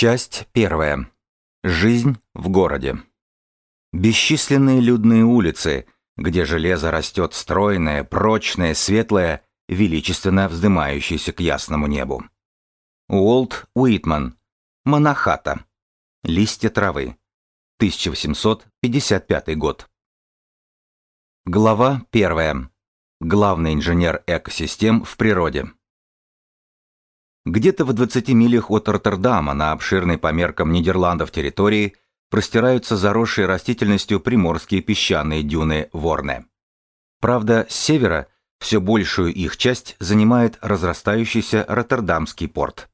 Часть первая. Жизнь в городе. Бесчисленные людные улицы, где железо растет стройное, прочное, светлое, величественно вздымающееся к ясному небу. Уолт Уитман. Монахата. Листья травы. 1855 год. Глава первая. Главный инженер экосистем в природе. Где-то в 20 милях от Роттердама на обширной по меркам Нидерландов территории простираются заросшие растительностью приморские песчаные дюны Ворне. Правда, с севера все большую их часть занимает разрастающийся Роттердамский порт.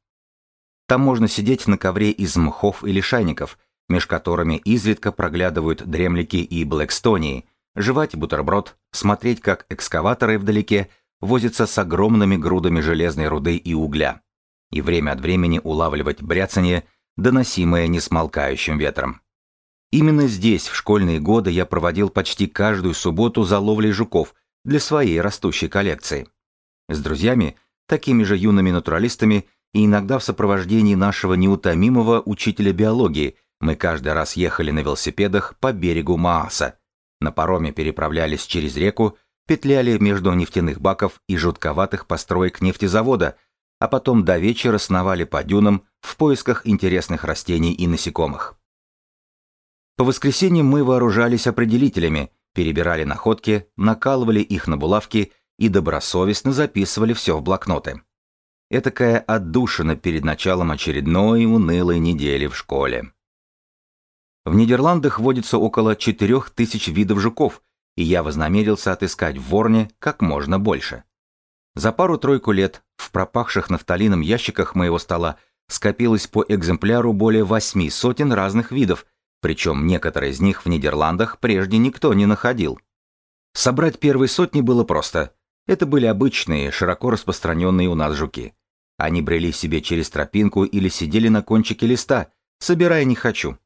Там можно сидеть на ковре из мхов или шайников, меж которыми изредка проглядывают дремлики и блэкстонии, жевать бутерброд, смотреть, как экскаваторы вдалеке возятся с огромными грудами железной руды и угля и время от времени улавливать бряцание, доносимое несмолкающим ветром. Именно здесь в школьные годы я проводил почти каждую субботу за ловлей жуков для своей растущей коллекции. С друзьями, такими же юными натуралистами, и иногда в сопровождении нашего неутомимого учителя биологии мы каждый раз ехали на велосипедах по берегу Мааса, на пароме переправлялись через реку, петляли между нефтяных баков и жутковатых построек нефтезавода, а потом до вечера сновали по дюнам в поисках интересных растений и насекомых. По воскресеньям мы вооружались определителями, перебирали находки, накалывали их на булавки и добросовестно записывали все в блокноты. Этакая отдушина перед началом очередной унылой недели в школе. В Нидерландах водится около 4000 видов жуков, и я вознамерился отыскать в Ворне как можно больше. За пару-тройку лет в пропахших нафталином ящиках моего стола скопилось по экземпляру более восьми сотен разных видов, причем некоторые из них в Нидерландах прежде никто не находил. Собрать первые сотни было просто. Это были обычные, широко распространенные у нас жуки. Они брели себе через тропинку или сидели на кончике листа, собирая не хочу.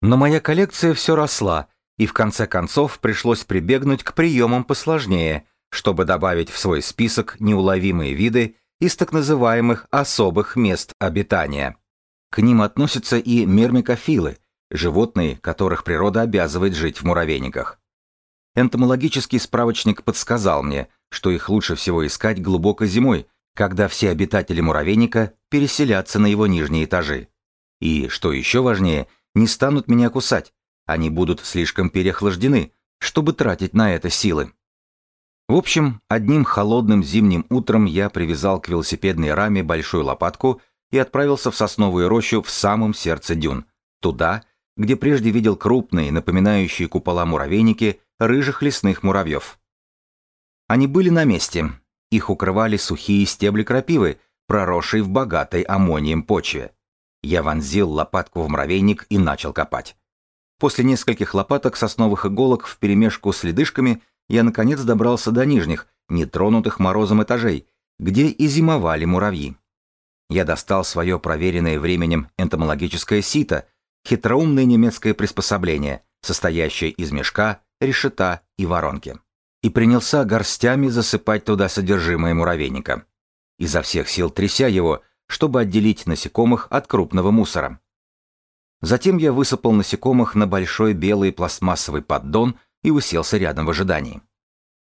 Но моя коллекция все росла, и в конце концов пришлось прибегнуть к приемам посложнее – чтобы добавить в свой список неуловимые виды из так называемых особых мест обитания. К ним относятся и мермикофилы, животные, которых природа обязывает жить в муравейниках. Энтомологический справочник подсказал мне, что их лучше всего искать глубоко зимой, когда все обитатели муравейника переселятся на его нижние этажи. И, что еще важнее, не станут меня кусать, они будут слишком переохлаждены, чтобы тратить на это силы. В общем, одним холодным зимним утром я привязал к велосипедной раме большую лопатку и отправился в сосновую рощу в самом сердце дюн, туда, где прежде видел крупные, напоминающие купола муравейники, рыжих лесных муравьев. Они были на месте. Их укрывали сухие стебли крапивы, проросшие в богатой аммонием почве. Я вонзил лопатку в муравейник и начал копать. После нескольких лопаток сосновых иголок вперемешку с ледышками – я наконец добрался до нижних, нетронутых морозом этажей, где и зимовали муравьи. Я достал свое проверенное временем энтомологическое сито, хитроумное немецкое приспособление, состоящее из мешка, решета и воронки. И принялся горстями засыпать туда содержимое муравейника. Изо всех сил тряся его, чтобы отделить насекомых от крупного мусора. Затем я высыпал насекомых на большой белый пластмассовый поддон и уселся рядом в ожидании.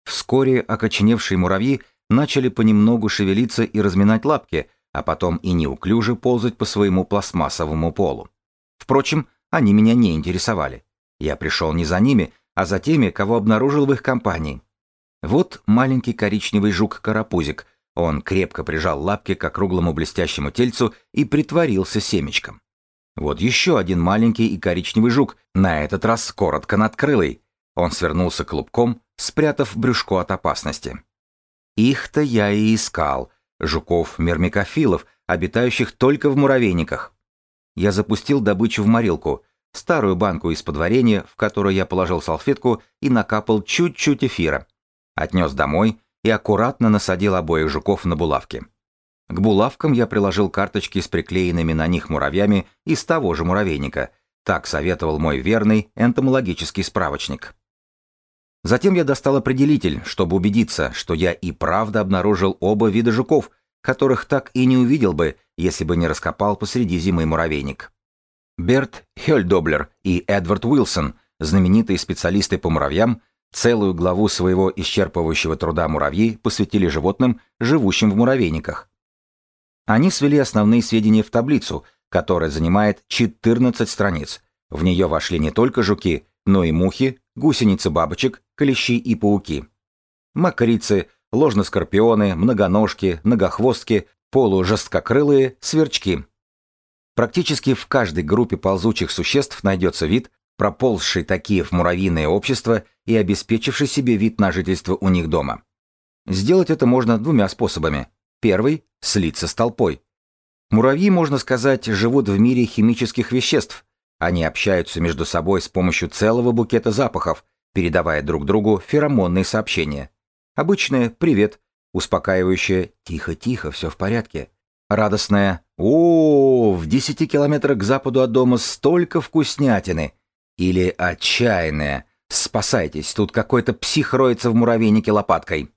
Вскоре окоченевшие муравьи начали понемногу шевелиться и разминать лапки, а потом и неуклюже ползать по своему пластмассовому полу. Впрочем, они меня не интересовали. Я пришел не за ними, а за теми, кого обнаружил в их компании. Вот маленький коричневый жук-карапузик. Он крепко прижал лапки к округлому блестящему тельцу и притворился семечком. Вот еще один маленький и коричневый жук, на этот раз коротко надкрылый. Он свернулся клубком, спрятав брюшко от опасности. Их-то я и искал, жуков-мермикофилов, обитающих только в муравейниках. Я запустил добычу в морилку, старую банку из-под варенья, в которую я положил салфетку и накапал чуть-чуть эфира. Отнес домой и аккуратно насадил обоих жуков на булавки. К булавкам я приложил карточки с приклеенными на них муравьями из того же муравейника. Так советовал мой верный энтомологический справочник. Затем я достал определитель, чтобы убедиться, что я и правда обнаружил оба вида жуков, которых так и не увидел бы, если бы не раскопал посреди зимы муравейник. Берт Хёльдоблер и Эдвард Уилсон, знаменитые специалисты по муравьям, целую главу своего исчерпывающего труда «Муравьи» посвятили животным, живущим в муравейниках. Они свели основные сведения в таблицу, которая занимает 14 страниц. В нее вошли не только жуки, но и мухи, гусеницы бабочек, клещи и пауки. Макрицы, ложноскорпионы, многоножки, многохвостки, полужесткокрылые, сверчки. Практически в каждой группе ползучих существ найдется вид, проползший такие в муравьиное общество и обеспечивший себе вид на жительство у них дома. Сделать это можно двумя способами. Первый – слиться с толпой. Муравьи, можно сказать, живут в мире химических веществ. Они общаются между собой с помощью целого букета запахов, передавая друг другу феромонные сообщения. Обычное «привет», успокаивающее «тихо-тихо, все в порядке», радостное «О, в десяти километрах к западу от дома столько вкуснятины!» или отчаянное «Спасайтесь, тут какой-то псих роется в муравейнике лопаткой».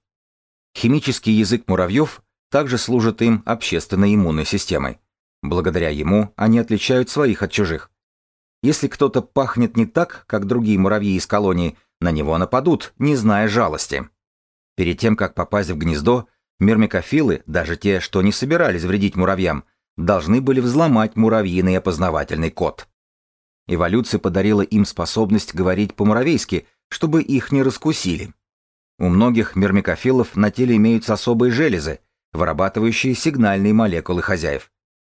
Химический язык муравьев также служит им общественной иммунной системой. Благодаря ему они отличают своих от чужих. Если кто-то пахнет не так, как другие муравьи из колонии, на него нападут, не зная жалости. Перед тем, как попасть в гнездо, мирмикофилы, даже те, что не собирались вредить муравьям, должны были взломать муравьиный опознавательный код. Эволюция подарила им способность говорить по-муравейски, чтобы их не раскусили. У многих мирмикофилов на теле имеются особые железы, вырабатывающие сигнальные молекулы хозяев.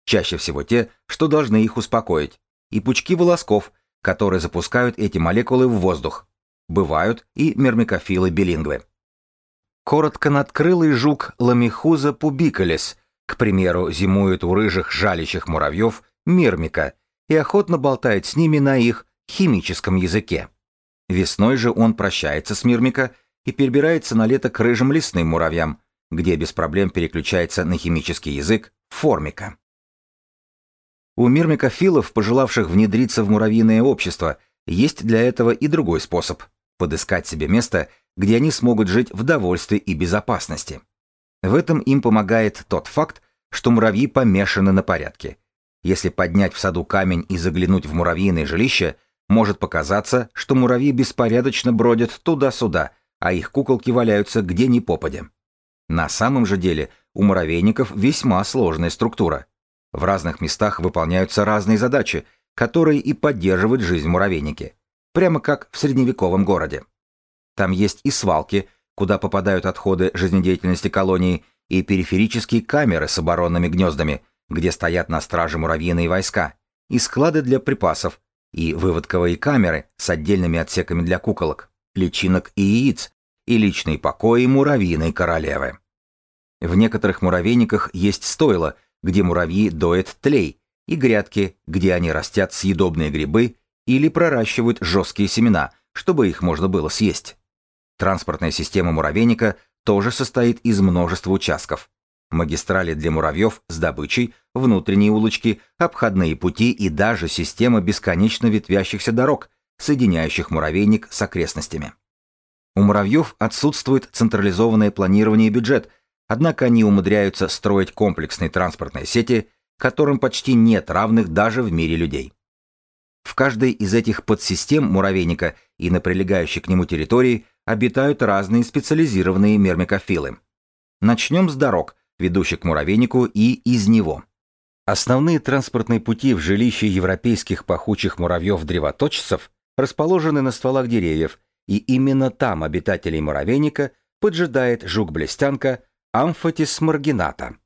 Чаще всего те, что должны их успокоить, и пучки волосков, которые запускают эти молекулы в воздух. Бывают и мирмикофилы-билингвы. Коротконадкрылый жук Ламихуза пубикалис, к примеру, зимует у рыжих жалящих муравьев мирмика и охотно болтает с ними на их химическом языке. Весной же он прощается с мирмика и перебирается на лето к рыжим лесным муравьям, где без проблем переключается на химический язык формика. У мирмикофилов, пожелавших внедриться в муравьиное общество, есть для этого и другой способ – подыскать себе место, где они смогут жить в довольстве и безопасности. В этом им помогает тот факт, что муравьи помешаны на порядке. Если поднять в саду камень и заглянуть в муравьиное жилище, может показаться, что муравьи беспорядочно бродят туда-сюда, а их куколки валяются где ни попадя. На самом же деле у муравейников весьма сложная структура – в разных местах выполняются разные задачи, которые и поддерживают жизнь муравейники. Прямо как в средневековом городе. Там есть и свалки, куда попадают отходы жизнедеятельности колонии, и периферические камеры с оборонными гнездами, где стоят на страже муравьиные войска, и склады для припасов, и выводковые камеры с отдельными отсеками для куколок, личинок и яиц, и личные покои муравьиной королевы. В некоторых муравейниках есть стойла, где муравьи доят тлей, и грядки, где они растят съедобные грибы или проращивают жесткие семена, чтобы их можно было съесть. Транспортная система муравейника тоже состоит из множества участков. Магистрали для муравьев с добычей, внутренние улочки, обходные пути и даже система бесконечно ветвящихся дорог, соединяющих муравейник с окрестностями. У муравьев отсутствует централизованное планирование и бюджет – Однако они умудряются строить комплексные транспортные сети, которым почти нет равных даже в мире людей. В каждой из этих подсистем муравейника и на прилегающей к нему территории обитают разные специализированные мермикофилы. Начнем с дорог, ведущих к муравейнику и из него. Основные транспортные пути в жилище европейских пахучих муравьев-древоточцев расположены на стволах деревьев, и именно там обитателей муравейника поджидает жук-блестянка, Амфотис маргината.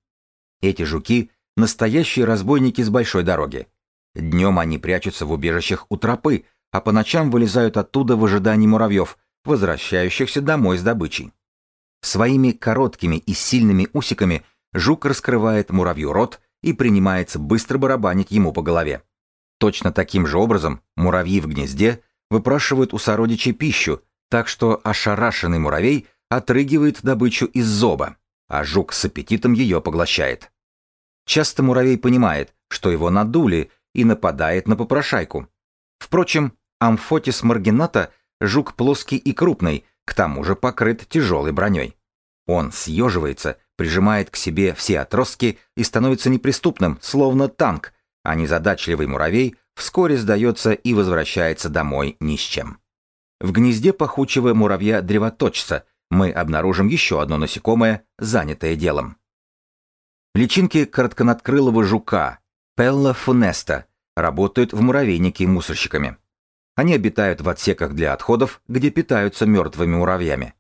Эти жуки – настоящие разбойники с большой дороги. Днем они прячутся в убежищах у тропы, а по ночам вылезают оттуда в ожидании муравьев, возвращающихся домой с добычей. Своими короткими и сильными усиками жук раскрывает муравью рот и принимается быстро барабанить ему по голове. Точно таким же образом муравьи в гнезде выпрашивают у сородичей пищу, так что ошарашенный муравей отрыгивает добычу из зоба а жук с аппетитом ее поглощает. Часто муравей понимает, что его надули, и нападает на попрошайку. Впрочем, амфотис маргината – жук плоский и крупный, к тому же покрыт тяжелой броней. Он съеживается, прижимает к себе все отростки и становится неприступным, словно танк, а незадачливый муравей вскоре сдается и возвращается домой ни с чем. В гнезде пахучего муравья-древоточца мы обнаружим еще одно насекомое, занятое делом. Личинки коротконадкрылого жука, Пелла фунеста, работают в муравейнике мусорщиками. Они обитают в отсеках для отходов, где питаются мертвыми муравьями.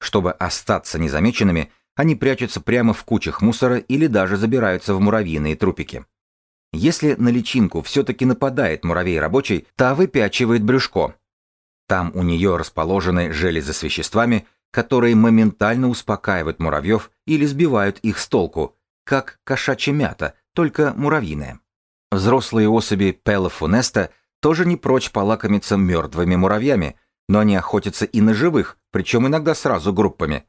Чтобы остаться незамеченными, они прячутся прямо в кучах мусора или даже забираются в муравьиные трупики. Если на личинку все-таки нападает муравей рабочий, та выпячивает брюшко. Там у нее расположены железы с веществами, которые моментально успокаивают муравьев или сбивают их с толку, как кошачья мята, только муравьиная. Взрослые особи Пелофунеста тоже не прочь полакомиться мертвыми муравьями, но они охотятся и на живых, причем иногда сразу группами.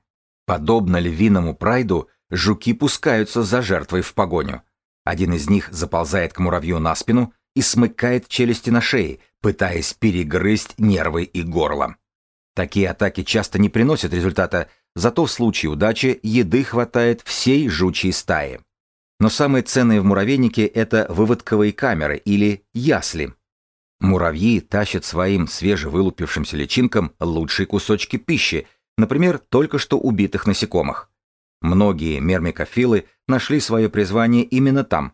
Подобно львиному прайду, жуки пускаются за жертвой в погоню. Один из них заползает к муравью на спину и смыкает челюсти на шее, пытаясь перегрызть нервы и горло. Такие атаки часто не приносят результата, зато в случае удачи еды хватает всей жучьей стаи. Но самое ценное в муравейнике – это выводковые камеры или ясли. Муравьи тащат своим свежевылупившимся личинкам лучшие кусочки пищи, например, только что убитых насекомых. Многие мермикофилы нашли свое призвание именно там.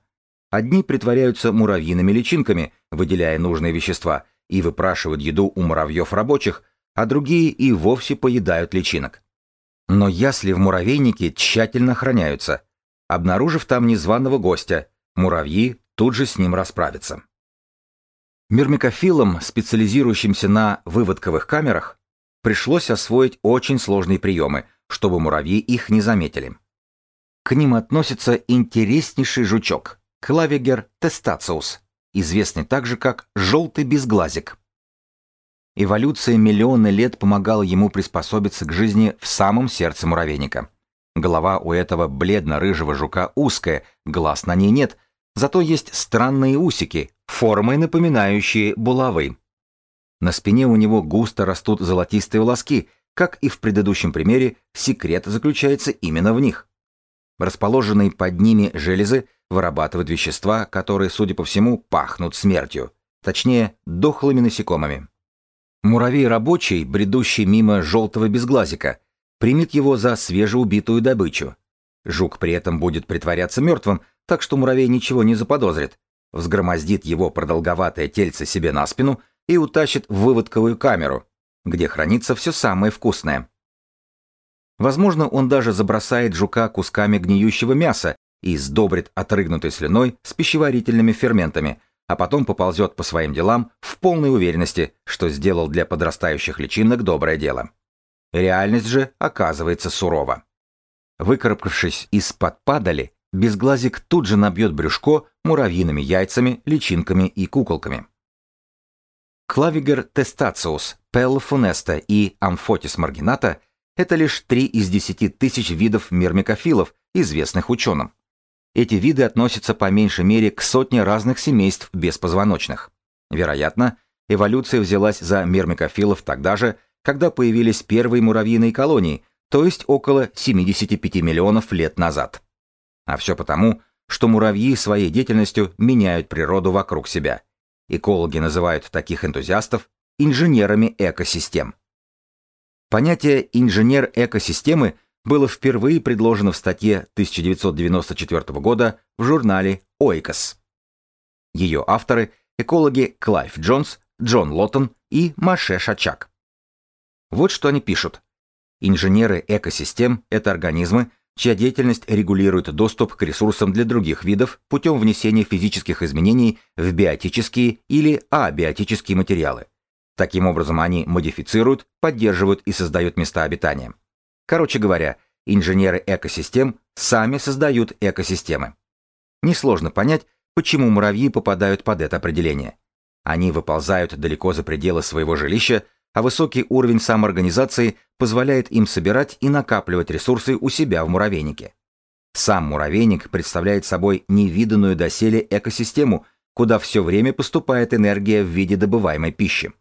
Одни притворяются муравьиными личинками, выделяя нужные вещества, и выпрашивают еду у муравьев рабочих, а другие и вовсе поедают личинок. Но ясли в муравейнике тщательно охраняются. Обнаружив там незваного гостя, муравьи тут же с ним расправятся. Мирмикофилам, специализирующимся на выводковых камерах, пришлось освоить очень сложные приемы – чтобы муравьи их не заметили. К ним относится интереснейший жучок – Клавигер тестациус, известный также как желтый безглазик. Эволюция миллионы лет помогала ему приспособиться к жизни в самом сердце муравейника. Голова у этого бледно-рыжего жука узкая, глаз на ней нет, зато есть странные усики, формой напоминающие булавы. На спине у него густо растут золотистые волоски, как и в предыдущем примере, секрет заключается именно в них. Расположенные под ними железы вырабатывают вещества, которые, судя по всему, пахнут смертью, точнее, дохлыми насекомыми. Муравей рабочий, бредущий мимо желтого безглазика, примет его за свежеубитую добычу. Жук при этом будет притворяться мертвым, так что муравей ничего не заподозрит, взгромоздит его продолговатое тельце себе на спину и утащит в выводковую камеру, где хранится все самое вкусное. Возможно, он даже забросает жука кусками гниющего мяса и сдобрит отрыгнутой слюной с пищеварительными ферментами, а потом поползет по своим делам в полной уверенности, что сделал для подрастающих личинок доброе дело. Реальность же оказывается сурова. Выкарабкавшись из-под падали, безглазик тут же набьет брюшко муравьиными яйцами, личинками и куколками. Клавигер тестациус, Пелла фунеста и Амфотис маргината – это лишь три из десяти тысяч видов мирмикофилов, известных ученым. Эти виды относятся по меньшей мере к сотне разных семейств беспозвоночных. Вероятно, эволюция взялась за мирмикофилов тогда же, когда появились первые муравьиные колонии, то есть около 75 миллионов лет назад. А все потому, что муравьи своей деятельностью меняют природу вокруг себя – Экологи называют таких энтузиастов инженерами экосистем. Понятие «инженер экосистемы» было впервые предложено в статье 1994 года в журнале Oikos. Ее авторы – экологи Клайв Джонс, Джон Лоутон и Моше Шачак. Вот что они пишут. Инженеры экосистем – это организмы, чья деятельность регулирует доступ к ресурсам для других видов путем внесения физических изменений в биотические или абиотические материалы. Таким образом, они модифицируют, поддерживают и создают места обитания. Короче говоря, инженеры экосистем сами создают экосистемы. Несложно понять, почему муравьи попадают под это определение. Они выползают далеко за пределы своего жилища, а высокий уровень самоорганизации позволяет им собирать и накапливать ресурсы у себя в муравейнике. Сам муравейник представляет собой невиданную доселе экосистему, куда все время поступает энергия в виде добываемой пищи.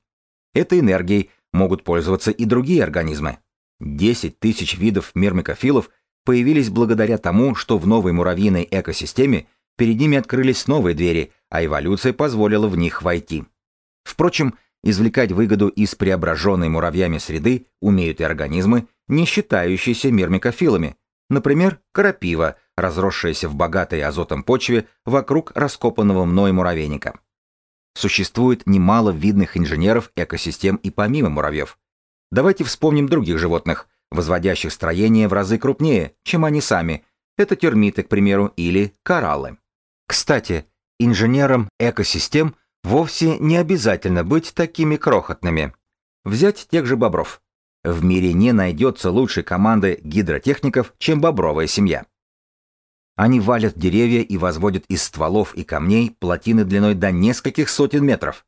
Этой энергией могут пользоваться и другие организмы. 10 тысяч видов мирмикофилов появились благодаря тому, что в новой муравьиной экосистеме перед ними открылись новые двери, а эволюция позволила в них войти. Впрочем, извлекать выгоду из преображенной муравьями среды умеют и организмы, не считающиеся мирмикофилами, например, крапива, разросшаяся в богатой азотом почве вокруг раскопанного мной муравейника. Существует немало видных инженеров экосистем и помимо муравьев. Давайте вспомним других животных, возводящих строения в разы крупнее, чем они сами. Это термиты, к примеру, или кораллы. Кстати, инженерам экосистем вовсе не обязательно быть такими крохотными. Взять тех же бобров. В мире не найдется лучшей команды гидротехников, чем бобровая семья. Они валят деревья и возводят из стволов и камней плотины длиной до нескольких сотен метров.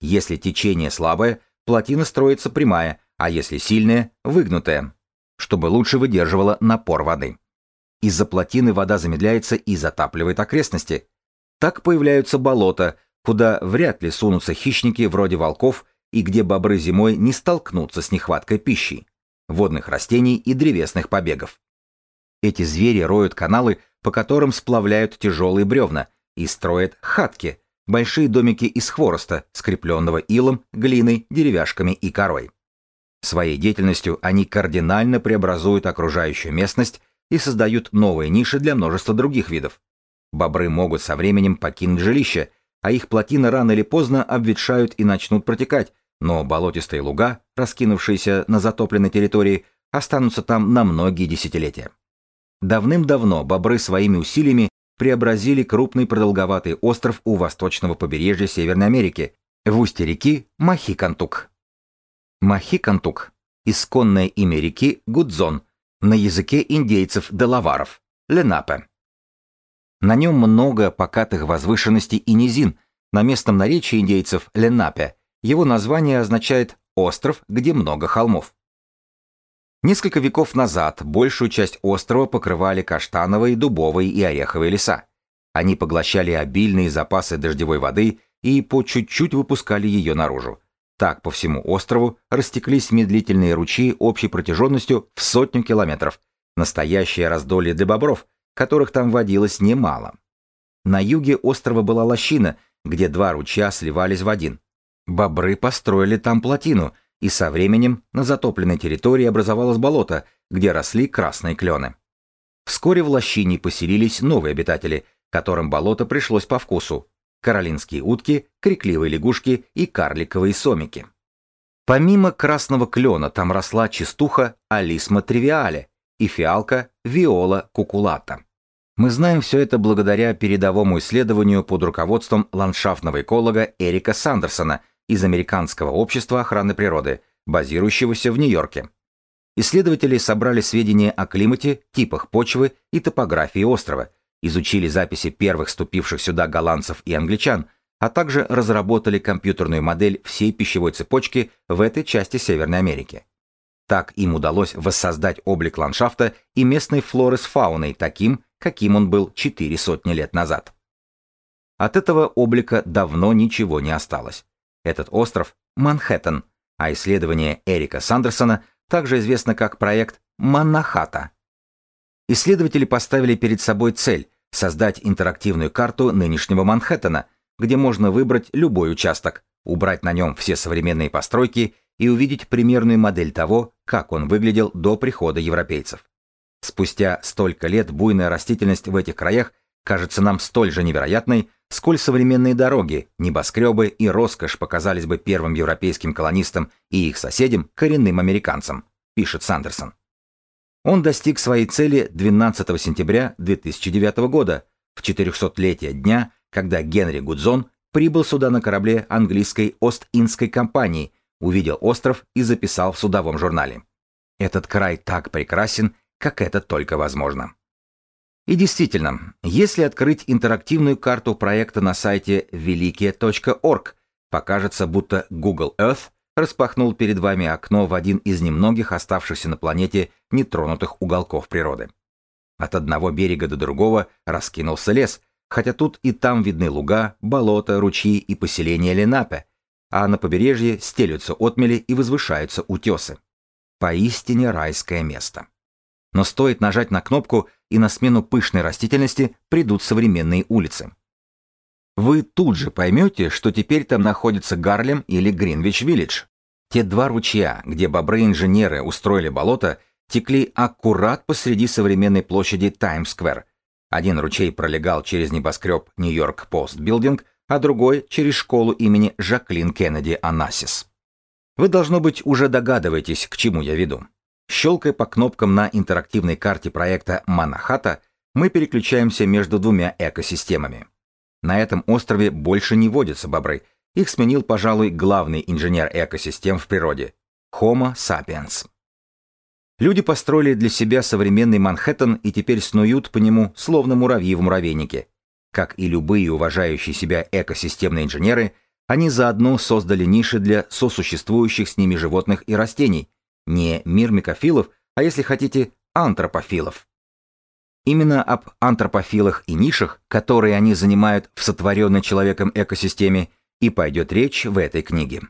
Если течение слабое, плотина строится прямая, а если сильная – выгнутая, чтобы лучше выдерживала напор воды. Из-за плотины вода замедляется и затапливает окрестности. Так появляются болота, куда вряд ли сунутся хищники вроде волков и где бобры зимой не столкнутся с нехваткой пищи, водных растений и древесных побегов. Эти звери роют каналы, по которым сплавляют тяжелые бревна, и строят хатки, большие домики из хвороста, скрепленного илом, глиной, деревяшками и корой. Своей деятельностью они кардинально преобразуют окружающую местность и создают новые ниши для множества других видов. Бобры могут со временем покинуть жилище, а их плотины рано или поздно обветшают и начнут протекать, но болотистые луга, раскинувшиеся на затопленной территории, останутся там на многие десятилетия. Давным-давно бобры своими усилиями преобразили крупный продолговатый остров у восточного побережья Северной Америки, в устье реки Махикантук. Махикантук – исконное имя реки Гудзон, на языке индейцев Делаваров, Ленапе. На нем много покатых возвышенностей и низин, на местном наречии индейцев Ленапе его название означает «остров, где много холмов». Несколько веков назад большую часть острова покрывали каштановые, дубовые и ореховые леса. Они поглощали обильные запасы дождевой воды и по чуть-чуть выпускали ее наружу. Так по всему острову растеклись медлительные ручьи общей протяженностью в сотню километров. Настоящее раздолье для бобров, которых там водилось немало. На юге острова была лощина, где два ручья сливались в один. Бобры построили там плотину, и со временем на затопленной территории образовалось болото, где росли красные клены. Вскоре в лощине поселились новые обитатели, которым болото пришлось по вкусу. Каролинские утки, крикливые лягушки и карликовые сомики. Помимо красного клена там росла чистуха Алисма тривиале и фиалка Виола кукулата. Мы знаем все это благодаря передовому исследованию под руководством ландшафтного эколога Эрика Сандерсона из Американского общества охраны природы, базирующегося в Нью-Йорке. Исследователи собрали сведения о климате, типах почвы и топографии острова, изучили записи первых ступивших сюда голландцев и англичан, а также разработали компьютерную модель всей пищевой цепочки в этой части Северной Америки. Так им удалось воссоздать облик ландшафта и местной флоры с фауной таким, каким он был четыре сотни лет назад. От этого облика давно ничего не осталось. Этот остров – Манхэттен, а исследование Эрика Сандерсона также известно как проект Маннахата. Исследователи поставили перед собой цель – создать интерактивную карту нынешнего Манхэттена, где можно выбрать любой участок, убрать на нем все современные постройки и увидеть примерную модель того, как он выглядел до прихода европейцев. Спустя столько лет буйная растительность в этих краях кажется нам столь же невероятной, сколь современные дороги, небоскребы и роскошь показались бы первым европейским колонистам и их соседям, коренным американцам, пишет Сандерсон. Он достиг своей цели 12 сентября 2009 года, в 400-летие дня, когда Генри Гудзон прибыл сюда на корабле английской Ост-Индской компании, увидел остров и записал в судовом журнале. Этот край так прекрасен, как это только возможно. И действительно, если открыть интерактивную карту проекта на сайте великие.орг, покажется, будто Google Earth распахнул перед вами окно в один из немногих оставшихся на планете нетронутых уголков природы. От одного берега до другого раскинулся лес, хотя тут и там видны луга, болота, ручьи и поселения Ленапе, а на побережье стелются отмели и возвышаются утесы. Поистине райское место. Но стоит нажать на кнопку, и на смену пышной растительности придут современные улицы. Вы тут же поймете, что теперь там находится Гарлем или Гринвич-Виллидж. Те два ручья, где бобры-инженеры устроили болото, текли аккурат посреди современной площади Таймс-сквер. Один ручей пролегал через небоскреб Нью-Йорк Пост Билдинг, а другой через школу имени Жаклин Кеннеди Анасис. Вы, должно быть, уже догадываетесь, к чему я веду. Щелкая по кнопкам на интерактивной карте проекта Манахата, мы переключаемся между двумя экосистемами. На этом острове больше не водятся бобры. Их сменил, пожалуй, главный инженер экосистем в природе – Homo sapiens. Люди построили для себя современный Манхэттен и теперь снуют по нему, словно муравьи в муравейнике. Как и любые уважающие себя экосистемные инженеры, они заодно создали ниши для сосуществующих с ними животных и растений. Не мир микофилов, а если хотите, антропофилов. Именно об антропофилах и нишах, которые они занимают в сотворенной человеком экосистеме, и пойдет речь в этой книге.